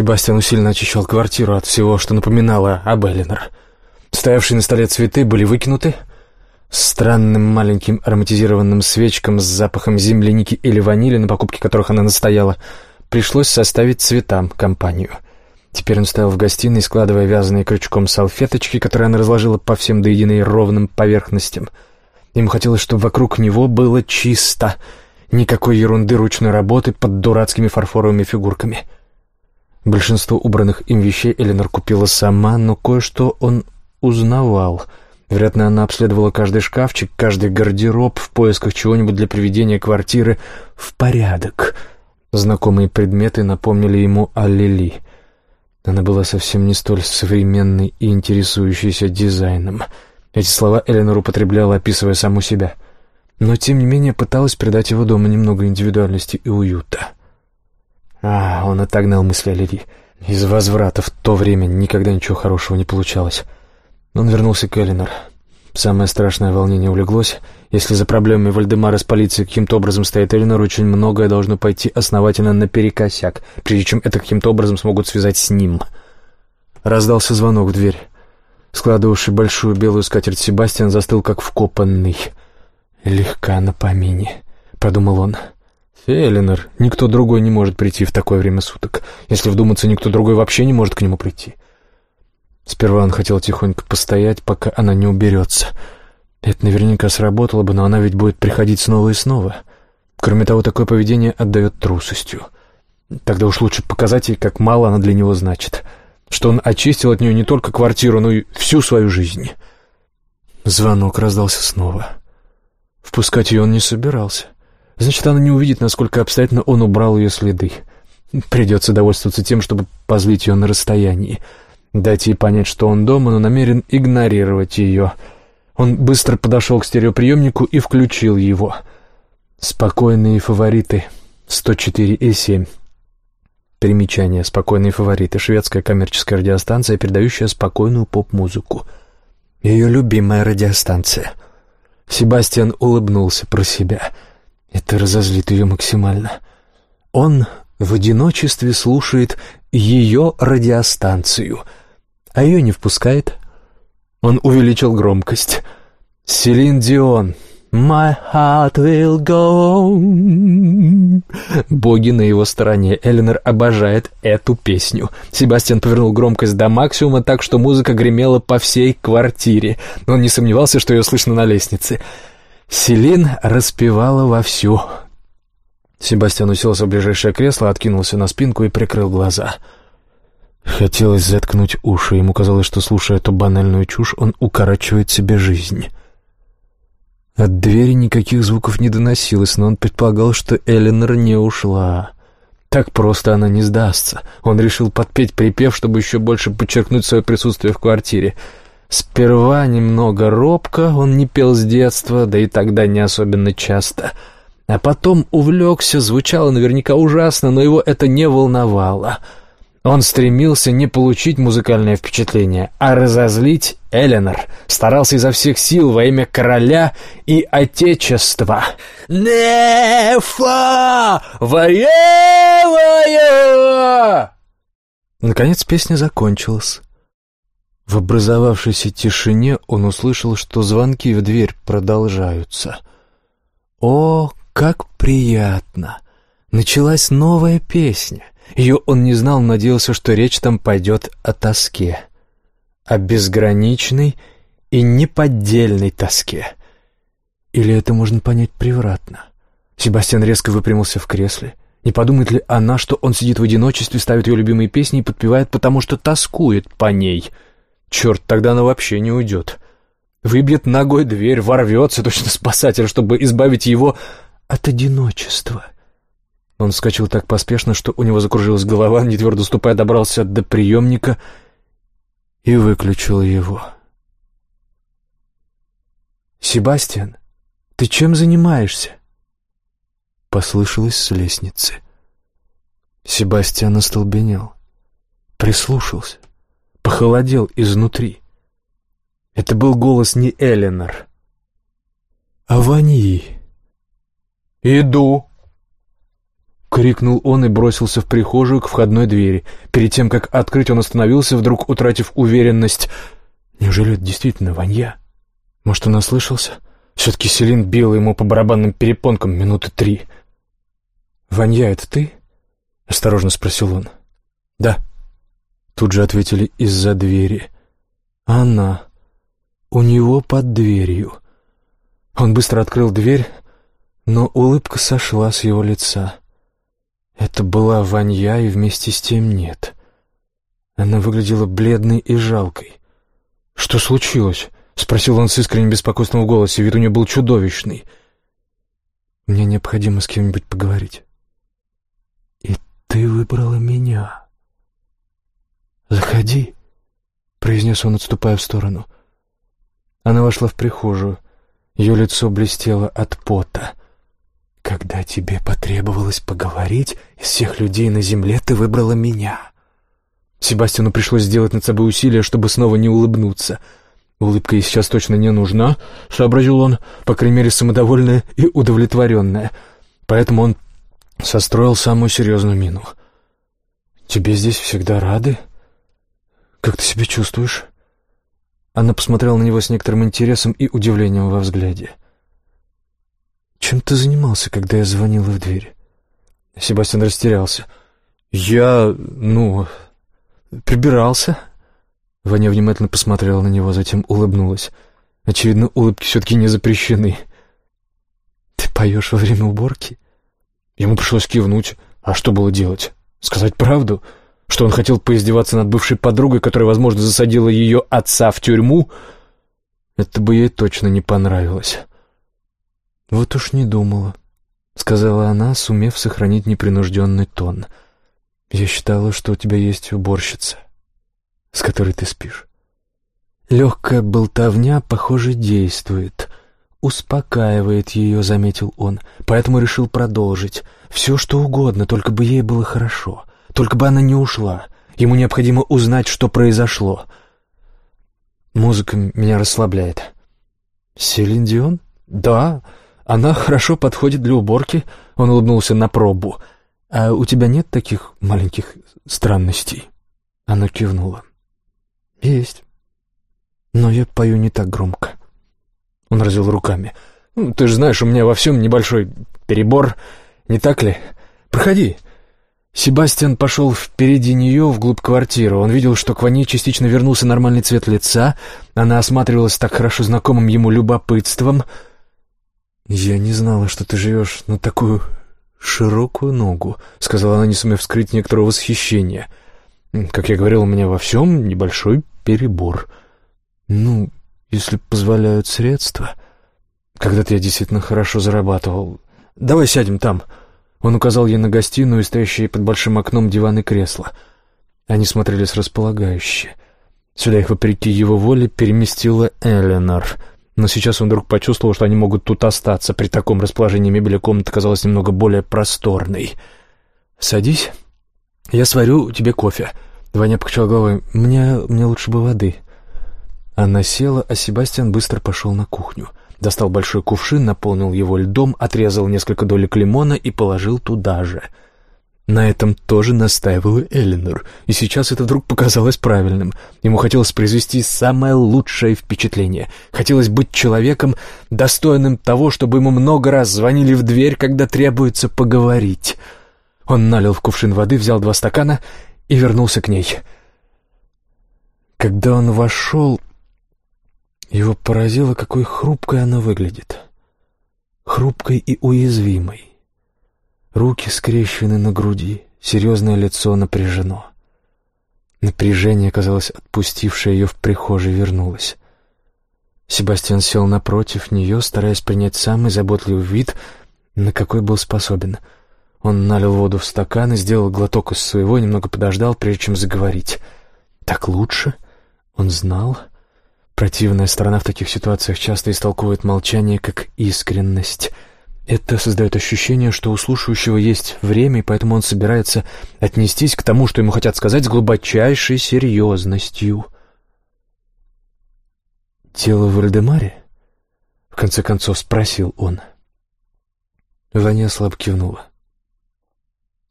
Себастьян усиленно очищал квартиру от всего, что напоминало об Эллинор. Стоявшие на столе цветы были выкинуты. Странным маленьким ароматизированным свечкам с запахом земляники или ванили, на покупке которых она настояла, пришлось составить цветам компанию. Теперь он стоял в гостиной, складывая вязаные крючком салфеточки, которые она разложила по всем до единой ровным поверхностям. Ему хотелось, чтобы вокруг него было чисто, никакой ерунды ручной работы под дурацкими фарфоровыми фигурками — Большинство убранных им вещей Эленор купила сама, но кое-что он узнавал. Вероятно, она обследовала каждый шкафчик, каждый гардероб в поисках чего-нибудь для приведения квартиры в порядок. Знакомые предметы напомнили ему о Лили. Она была совсем не столь современной и интересующейся дизайном. Эти слова Эленор употребляла, описывая саму себя. Но, тем не менее, пыталась придать его дому немного индивидуальности и уюта. А, он отогнал мысли о Лили. Из возврата в то время никогда ничего хорошего не получалось. Он вернулся к Элинор. Самое страшное волнение улеглось. Если за проблемами Вальдемара с полицией каким-то образом стоит Элинор, очень многое должно пойти основательно наперекосяк, прежде чем это каким-то образом смогут связать с ним. Раздался звонок в дверь. Складывавший большую белую скатерть Себастьян застыл как вкопанный. «Легка на помине», — подумал он. «Эленор, никто другой не может прийти в такое время суток. Если вдуматься, никто другой вообще не может к нему прийти». Сперва он хотел тихонько постоять, пока она не уберется. Это наверняка сработало бы, но она ведь будет приходить снова и снова. Кроме того, такое поведение отдает трусостью. Тогда уж лучше показать ей, как мало она для него значит. Что он очистил от нее не только квартиру, но и всю свою жизнь. Звонок раздался снова. Впускать ее он не собирался. — Значит, она не увидит, насколько обстоятельно он убрал ее следы. Придется довольствоваться тем, чтобы позлить ее на расстоянии. Дать ей понять, что он дома, но намерен игнорировать ее. Он быстро подошел к стереоприемнику и включил его. «Спокойные фавориты. 104,7». Примечание. «Спокойные фавориты». Шведская коммерческая радиостанция, передающая спокойную поп-музыку. Ее любимая радиостанция. Себастьян улыбнулся про себя — это разозлит ее максимально. Он в одиночестве слушает ее радиостанцию, а ее не впускает. Он увеличил громкость. «Селин Дион, My heart will go. Боги на его стороне. Эленор обожает эту песню. Себастьян повернул громкость до максимума так, что музыка гремела по всей квартире. Он не сомневался, что ее слышно на лестнице. Селин распевала вовсю. Себастьян уселся в ближайшее кресло, откинулся на спинку и прикрыл глаза. Хотелось заткнуть уши. Ему казалось, что, слушая эту банальную чушь, он укорачивает себе жизнь. От двери никаких звуков не доносилось, но он предполагал, что Эленор не ушла. Так просто она не сдастся. Он решил подпеть припев, чтобы еще больше подчеркнуть свое присутствие в квартире — Сперва немного робко, он не пел с детства, да и тогда не особенно часто. А потом увлекся, звучало наверняка ужасно, но его это не волновало. Он стремился не получить музыкальное впечатление, а разозлить Эленор. Старался изо всех сил во имя короля и отечества. «Нефа! Воеваю!» Наконец песня закончилась. В образовавшейся тишине он услышал, что звонки в дверь продолжаются. О, как приятно! Началась новая песня. Ее он не знал, надеялся, что речь там пойдет о тоске. О безграничной и неподдельной тоске. Или это можно понять превратно? Себастьян резко выпрямился в кресле. Не подумает ли она, что он сидит в одиночестве, ставит ее любимые песни и подпевает, потому что тоскует по ней — Черт, тогда она вообще не уйдет. Выбьет ногой дверь, ворвется, точно спасатель, чтобы избавить его от одиночества. Он вскочил так поспешно, что у него закружилась голова, не твердо ступая добрался до приемника и выключил его. «Себастьян, ты чем занимаешься?» Послышалось с лестницы. Себастьян остолбенел, прислушался похолодел изнутри. Это был голос не Эленор, а Ваньи. «Иду!» — крикнул он и бросился в прихожую к входной двери. Перед тем, как открыть, он остановился, вдруг утратив уверенность. Неужели это действительно Ванья? Может, он ослышался? Все-таки Селин бил ему по барабанным перепонкам минуты три. «Ванья, это ты?» — осторожно спросил он. «Да». Тут же ответили из-за двери. «Она. У него под дверью». Он быстро открыл дверь, но улыбка сошла с его лица. Это была Ванья, и вместе с тем нет. Она выглядела бледной и жалкой. «Что случилось?» — спросил он с искренним беспокойством в голосе, вид у нее был чудовищный. «Мне необходимо с кем-нибудь поговорить». «И ты выбрала меня». «Заходи», — произнес он, отступая в сторону. Она вошла в прихожую. Ее лицо блестело от пота. Когда тебе потребовалось поговорить, из всех людей на земле ты выбрала меня. Себастьяну пришлось сделать над собой усилие, чтобы снова не улыбнуться. Улыбка ей сейчас точно не нужна, сообразил он, по крайней мере, самодовольная и удовлетворенная. Поэтому он состроил самую серьезную мину. «Тебе здесь всегда рады? Как ты себя чувствуешь?» Она посмотрела на него с некоторым интересом и удивлением во взгляде. «Чем ты занимался, когда я звонила в дверь?» Себастьян растерялся. «Я... ну... прибирался». Ваня внимательно посмотрела на него, затем улыбнулась. Очевидно, улыбки все-таки не запрещены. «Ты поешь во время уборки?» Ему пришлось кивнуть. А что было делать? Сказать правду? Что он хотел поиздеваться над бывшей подругой, которая, возможно, засадила ее отца в тюрьму? Это бы ей точно не понравилось. «Вот уж не думала», — сказала она, сумев сохранить непринужденный тон. «Я считала, что у тебя есть уборщица, с которой ты спишь». Легкая болтовня, похоже, действует. Успокаивает ее, заметил он, поэтому решил продолжить. Все, что угодно, только бы ей было хорошо, только бы она не ушла. Ему необходимо узнать, что произошло. Музыка меня расслабляет. «Селин Дион?» «Да, она хорошо подходит для уборки», — он улыбнулся на пробу. «А у тебя нет таких маленьких странностей?» Она кивнула. «Есть. Но я пою не так громко». Он развел руками. «Ну, «Ты же знаешь, у меня во всем небольшой перебор, не так ли? Проходи». Себастьян пошел впереди нее вглубь квартиры. Он видел, что к Ване частично вернулся нормальный цвет лица. Она осматривалась так хорошо знакомым ему любопытством — «Я не знала, что ты живешь на такую широкую ногу», — сказала она, не сумев скрыть некоторого восхищения. «Как я говорил, у меня во всем небольшой перебор. Ну, если позволяют средства. Когда-то я действительно хорошо зарабатывал. Давай сядем там». Он указал ей на гостиную стоящие под большим окном диван и кресло. Они смотрелись располагающе. Сюда их, вопреки его воле, переместила Эленор — но сейчас он вдруг почувствовал, что они могут тут остаться. При таком расположении мебели комната казалась немного более просторной. «Садись. Я сварю тебе кофе». Ваня покачал головой. «Мне, мне лучше бы воды». Она села, а Себастьян быстро пошел на кухню. Достал большой кувшин, наполнил его льдом, отрезал несколько долек лимона и положил туда же — на этом тоже настаивала Эленор, и сейчас это вдруг показалось правильным. Ему хотелось произвести самое лучшее впечатление. Хотелось быть человеком, достойным того, чтобы ему много раз звонили в дверь, когда требуется поговорить. Он налил в кувшин воды, взял два стакана и вернулся к ней. Когда он вошел, его поразило, какой хрупкой она выглядит. Хрупкой и уязвимой. Руки скрещены на груди, серьезное лицо напряжено. Напряжение, казалось, отпустившее ее в прихожей, вернулось. Себастьян сел напротив нее, стараясь принять самый заботливый вид, на какой был способен. Он налил воду в стакан и сделал глоток из своего, немного подождал, прежде чем заговорить. «Так лучше?» Он знал. Противная сторона в таких ситуациях часто истолковывает молчание как искренность — это создает ощущение, что у слушающего есть время, и поэтому он собирается отнестись к тому, что ему хотят сказать, с глубочайшей серьезностью. «Тело в Вальдемаре?» — в конце концов спросил он. Ваня слаб кивнула.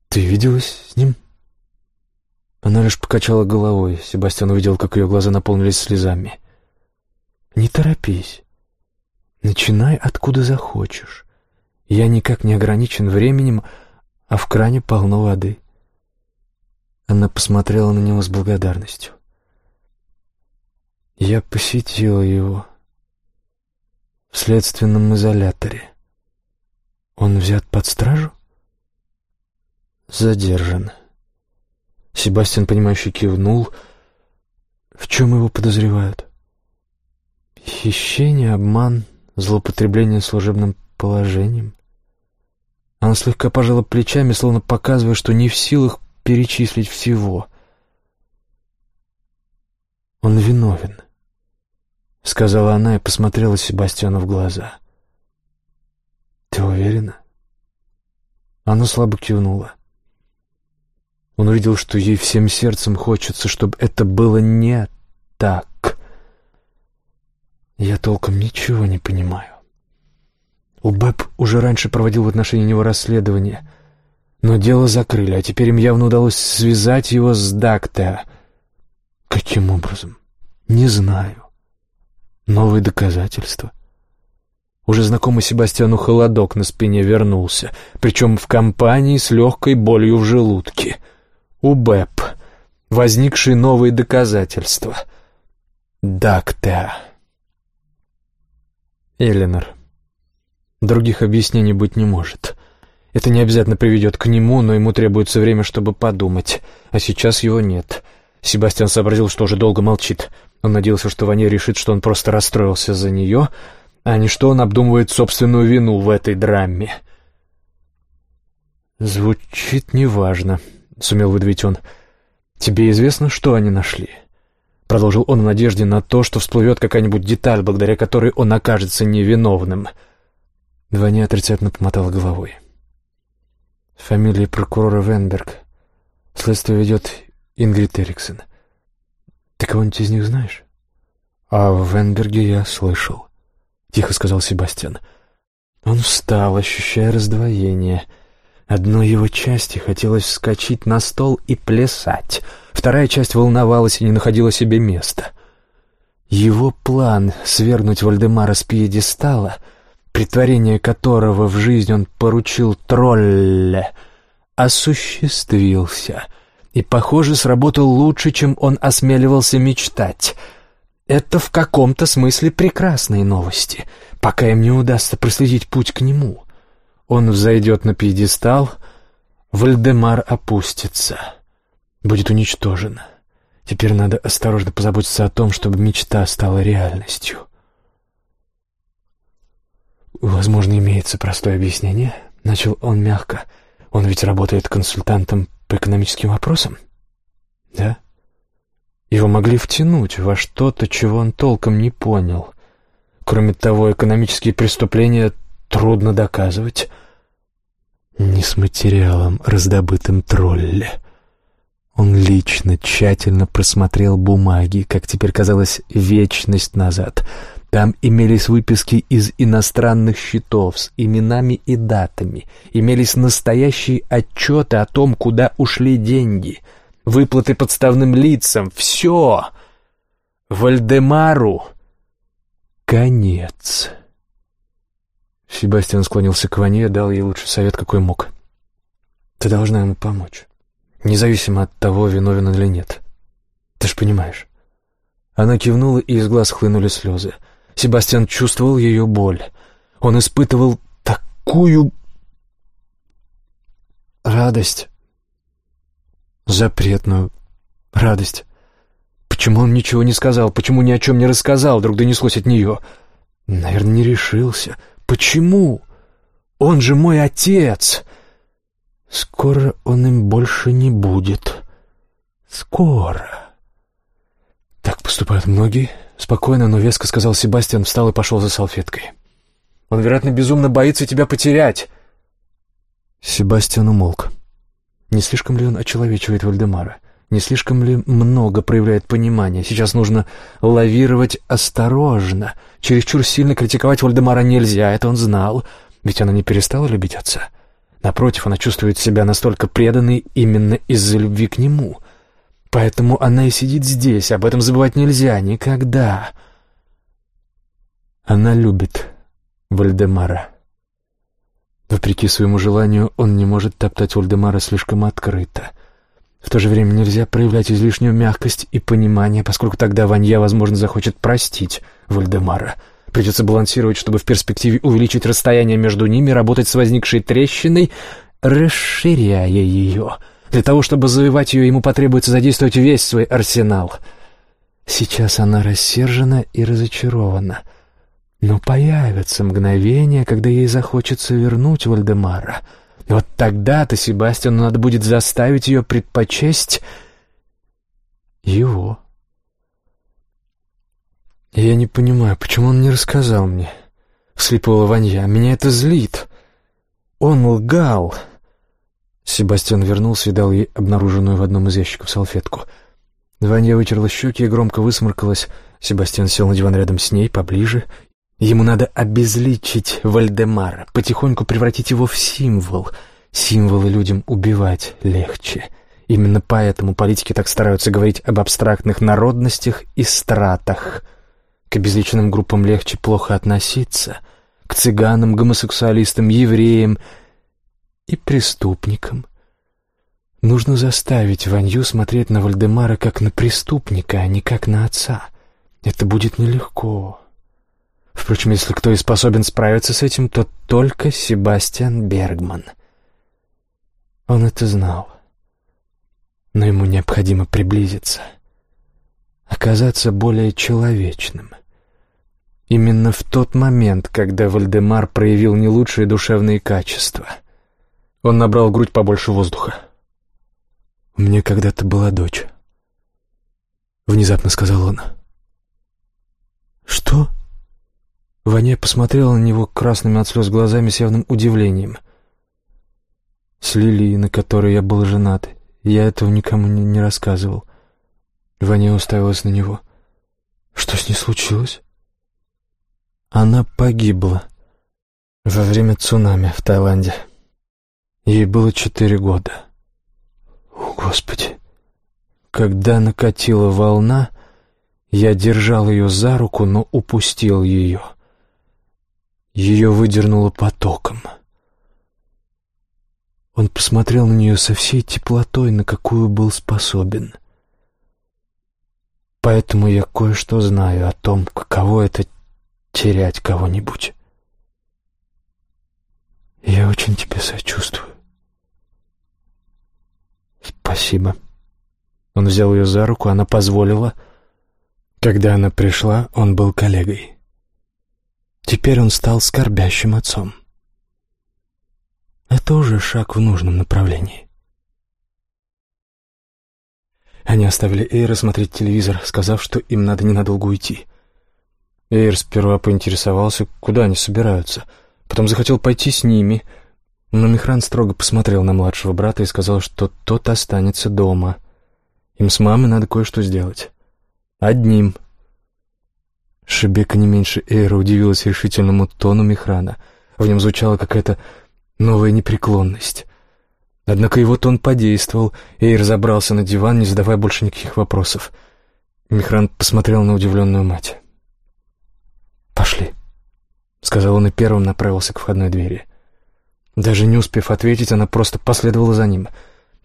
«Ты виделась с ним?» Она лишь покачала головой. Себастьян увидел, как ее глаза наполнились слезами. «Не торопись. Начинай откуда захочешь. Я никак не ограничен временем, а в кране полно воды». Она посмотрела на него с благодарностью. «Я посетила его в следственном изоляторе. Он взят под стражу?» «Задержан». Себастьян, понимающе кивнул. «В чем его подозревают?» «Хищение, обман, злоупотребление служебным положением». Она слегка пожала плечами, словно показывая, что не в силах перечислить всего. «Он виновен», — сказала она и посмотрела Себастьяну в глаза. «Ты уверена?» Она слабо кивнула. Он увидел, что ей всем сердцем хочется, чтобы это было не так. Я толком ничего не понимаю. Убэб уже раньше проводил в отношении него расследование, но дело закрыли, а теперь им явно удалось связать его с Дактеа. Каким образом? Не знаю. Новые доказательства. Уже знакомый Себастьяну холодок на спине вернулся, причем в компании с легкой болью в желудке — у БЭП возникшие новые доказательства. Дакта. Эленор. Других объяснений быть не может. Это не обязательно приведет к нему, но ему требуется время, чтобы подумать. А сейчас его нет. Себастьян сообразил, что уже долго молчит. Он надеялся, что Ваня решит, что он просто расстроился за нее, а не что он обдумывает собственную вину в этой драме. Звучит неважно. — сумел выдавить он. «Тебе известно, что они нашли?» Продолжил он в надежде на то, что всплывет какая-нибудь деталь, благодаря которой он окажется невиновным. Двойня отрицательно помотала головой. «Фамилия прокурора Венберг. Следствие ведет Ингрид Эриксон. Ты кого-нибудь из них знаешь?» «О Венберге я слышал», — тихо сказал Себастьян. Он встал, ощущая раздвоение — Одной его части хотелось вскочить на стол и плясать. Вторая часть волновалась и не находила себе места. Его план свергнуть Вальдемара с пьедестала, притворение которого в жизнь он поручил тролле, осуществился и, похоже, сработал лучше, чем он осмеливался мечтать. Это в каком-то смысле прекрасные новости, пока им не удастся проследить путь к нему — он взойдет на пьедестал, Вальдемар опустится, будет уничтожен. Теперь надо осторожно позаботиться о том, чтобы мечта стала реальностью. «Возможно, имеется простое объяснение», — начал он мягко. «Он ведь работает консультантом по экономическим вопросам?» «Да?» Его могли втянуть во что-то, чего он толком не понял. Кроме того, экономические преступления трудно доказывать. Не с материалом, раздобытым тролле. Он лично тщательно просмотрел бумаги, как теперь казалось, вечность назад. Там имелись выписки из иностранных счетов с именами и датами, имелись настоящие отчеты о том, куда ушли деньги, выплаты подставным лицам, все. Вальдемару конец. Себастьян склонился к Ване и дал ей лучший совет, какой мог. «Ты должна ему помочь, независимо от того, виновен он или нет. Ты ж понимаешь». Она кивнула, и из глаз хлынули слезы. Себастьян чувствовал ее боль. Он испытывал такую... радость. Запретную радость. Почему он ничего не сказал? Почему ни о чем не рассказал? Вдруг донеслось от нее. Наверное, не решился. Почему? Он же мой отец. Скоро он им больше не будет. Скоро. Так поступают многие. Спокойно, но веско сказал Себастьян, встал и пошел за салфеткой. Он, вероятно, безумно боится тебя потерять. Себастьян умолк. Не слишком ли он очеловечивает Вальдемара? — не слишком ли много проявляет понимания? Сейчас нужно лавировать осторожно. Чересчур сильно критиковать Вальдемара нельзя, это он знал. Ведь она не перестала любить отца. Напротив, она чувствует себя настолько преданной именно из-за любви к нему. Поэтому она и сидит здесь, об этом забывать нельзя, никогда. Она любит Вальдемара. Вопреки своему желанию, он не может топтать Вальдемара слишком открыто. В то же время нельзя проявлять излишнюю мягкость и понимание, поскольку тогда Ванья, возможно, захочет простить Вальдемара. Придется балансировать, чтобы в перспективе увеличить расстояние между ними, работать с возникшей трещиной, расширяя ее. Для того, чтобы завоевать ее, ему потребуется задействовать весь свой арсенал. Сейчас она рассержена и разочарована. Но появится мгновение, когда ей захочется вернуть Вальдемара. И вот тогда-то Себастьяну надо будет заставить ее предпочесть его. «Я не понимаю, почему он не рассказал мне?» — вслепила Ванья. «Меня это злит. Он лгал». Себастьян вернулся и дал ей обнаруженную в одном из ящиков салфетку. Ваня вытерла щеки и громко высморкалась. Себастьян сел на диван рядом с ней, поближе. Ему надо обезличить Вальдемара, потихоньку превратить его в символ. Символы людям убивать легче. Именно поэтому политики так стараются говорить об абстрактных народностях и стратах — к обезличенным группам легче плохо относиться, к цыганам, гомосексуалистам, евреям и преступникам. Нужно заставить Ванью смотреть на Вальдемара как на преступника, а не как на отца. Это будет нелегко. Впрочем, если кто и способен справиться с этим, то только Себастьян Бергман. Он это знал. Но ему необходимо приблизиться, оказаться более человечным. Именно в тот момент, когда Вальдемар проявил не лучшие душевные качества. Он набрал грудь побольше воздуха. «У меня когда-то была дочь», — внезапно сказал он. «Что?» Ваня посмотрела на него красными от слез глазами с явным удивлением. «С Лилией, на которой я был женат. Я этого никому не, рассказывал». Ваня уставилась на него. «Что с ней случилось?» Она погибла во время цунами в Таиланде. Ей было четыре года. О, Господи! Когда накатила волна, я держал ее за руку, но упустил ее. Ее выдернуло потоком. Он посмотрел на нее со всей теплотой, на какую был способен. Поэтому я кое-что знаю о том, каково это терять кого-нибудь. Я очень тебе сочувствую. Спасибо. Он взял ее за руку, она позволила. Когда она пришла, он был коллегой. Теперь он стал скорбящим отцом. Это уже шаг в нужном направлении. Они оставили Эйра смотреть телевизор, сказав, что им надо ненадолго уйти. Эйр сперва поинтересовался, куда они собираются. Потом захотел пойти с ними. Но Михран строго посмотрел на младшего брата и сказал, что тот останется дома. Им с мамой надо кое-что сделать. Одним. Шебека не меньше Эйра удивилась решительному тону Михрана. В нем звучала какая-то новая непреклонность. Однако его тон подействовал, Эйр забрался на диван, не задавая больше никаких вопросов. Михран посмотрел на удивленную мать. «Пошли», — сказал он и первым направился к входной двери. Даже не успев ответить, она просто последовала за ним.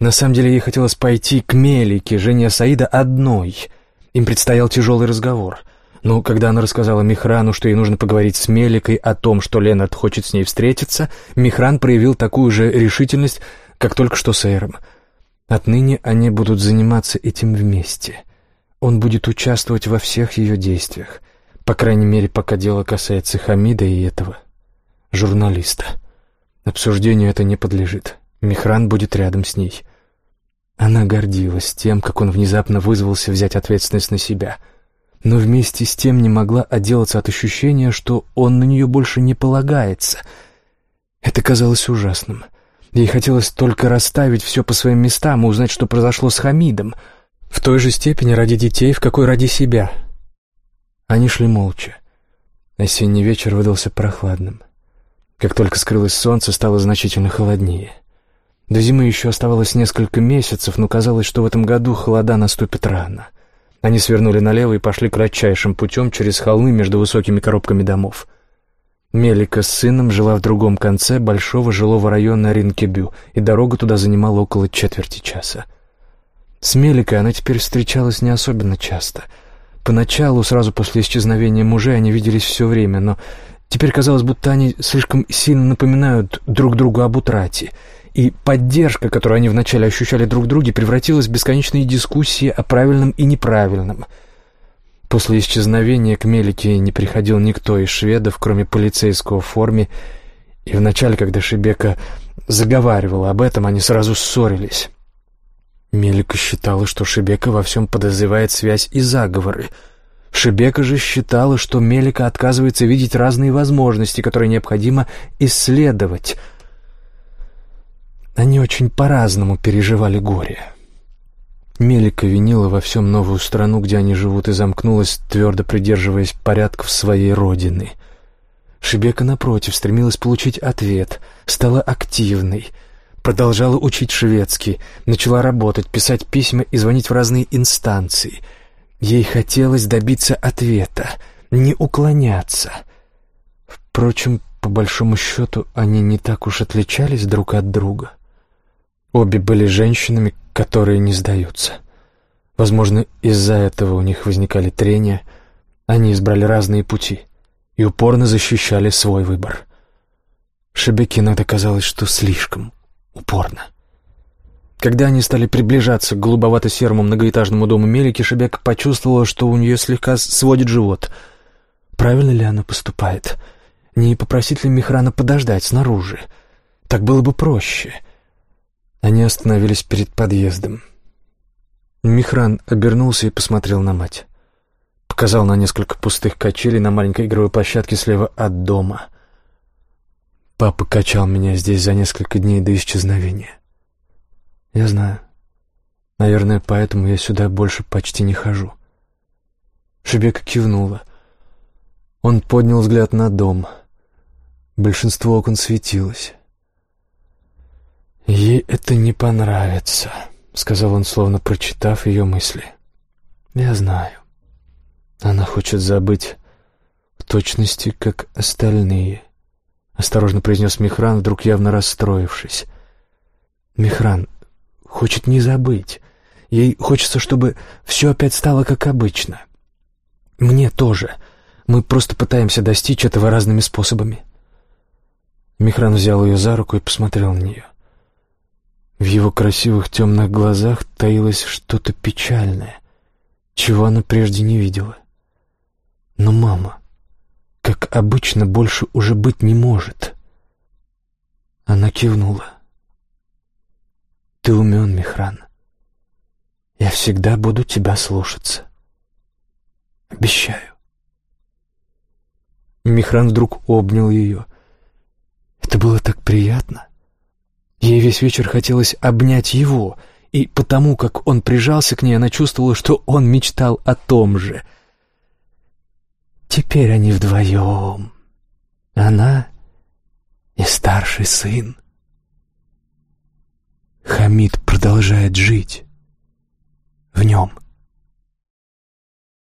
На самом деле ей хотелось пойти к Мелике, жене Саида, одной. Им предстоял тяжелый разговор. Но когда она рассказала Михрану, что ей нужно поговорить с Меликой о том, что Ленард хочет с ней встретиться, Михран проявил такую же решительность, как только что с Эйром. Отныне они будут заниматься этим вместе. Он будет участвовать во всех ее действиях — по крайней мере, пока дело касается Хамида и этого журналиста. Обсуждению это не подлежит. Михран будет рядом с ней. Она гордилась тем, как он внезапно вызвался взять ответственность на себя, но вместе с тем не могла отделаться от ощущения, что он на нее больше не полагается. Это казалось ужасным. Ей хотелось только расставить все по своим местам и узнать, что произошло с Хамидом, в той же степени ради детей, в какой ради себя — они шли молча. Осенний вечер выдался прохладным. Как только скрылось солнце, стало значительно холоднее. До зимы еще оставалось несколько месяцев, но казалось, что в этом году холода наступит рано. Они свернули налево и пошли кратчайшим путем через холмы между высокими коробками домов. Мелика с сыном жила в другом конце большого жилого района Ринкебю, и дорога туда занимала около четверти часа. С Меликой она теперь встречалась не особенно часто. Поначалу, сразу после исчезновения мужей, они виделись все время, но теперь казалось, будто они слишком сильно напоминают друг другу об утрате — и поддержка, которую они вначале ощущали друг друге, превратилась в бесконечные дискуссии о правильном и неправильном. После исчезновения к Мелике не приходил никто из шведов, кроме полицейского в форме, и вначале, когда Шебека заговаривала об этом, они сразу ссорились. Мелика считала, что Шебека во всем подозревает связь и заговоры. Шебека же считала, что Мелика отказывается видеть разные возможности, которые необходимо исследовать — они очень по-разному переживали горе. Мелика винила во всем новую страну, где они живут, и замкнулась, твердо придерживаясь порядков своей родины. Шебека, напротив, стремилась получить ответ, стала активной, продолжала учить шведский, начала работать, писать письма и звонить в разные инстанции. Ей хотелось добиться ответа, не уклоняться. Впрочем, по большому счету, они не так уж отличались друг от друга — Обе были женщинами, которые не сдаются. Возможно, из-за этого у них возникали трения. Они избрали разные пути и упорно защищали свой выбор. Шебеке иногда казалось, что слишком упорно. Когда они стали приближаться к голубовато-серому многоэтажному дому Мелики, Шебека почувствовала, что у нее слегка сводит живот. Правильно ли она поступает? Не попросить ли Михрана подождать снаружи? Так было бы проще. Они остановились перед подъездом. Михран обернулся и посмотрел на мать. Показал на несколько пустых качелей на маленькой игровой площадке слева от дома. Папа качал меня здесь за несколько дней до исчезновения. Я знаю. Наверное, поэтому я сюда больше почти не хожу. Шебека кивнула. Он поднял взгляд на дом. Большинство окон светилось. «Ей это не понравится», — сказал он, словно прочитав ее мысли. «Я знаю. Она хочет забыть в точности, как остальные», — осторожно произнес Михран, вдруг явно расстроившись. «Михран хочет не забыть. Ей хочется, чтобы все опять стало как обычно. Мне тоже. Мы просто пытаемся достичь этого разными способами». Михран взял ее за руку и посмотрел на нее. В его красивых темных глазах таилось что-то печальное, чего она прежде не видела. Но мама, как обычно, больше уже быть не может. Она кивнула. «Ты умен, Михран. Я всегда буду тебя слушаться. Обещаю». Михран вдруг обнял ее. Это было так приятно. Ей весь вечер хотелось обнять его, и потому, как он прижался к ней, она чувствовала, что он мечтал о том же. Теперь они вдвоем. Она и старший сын. Хамид продолжает жить в нем.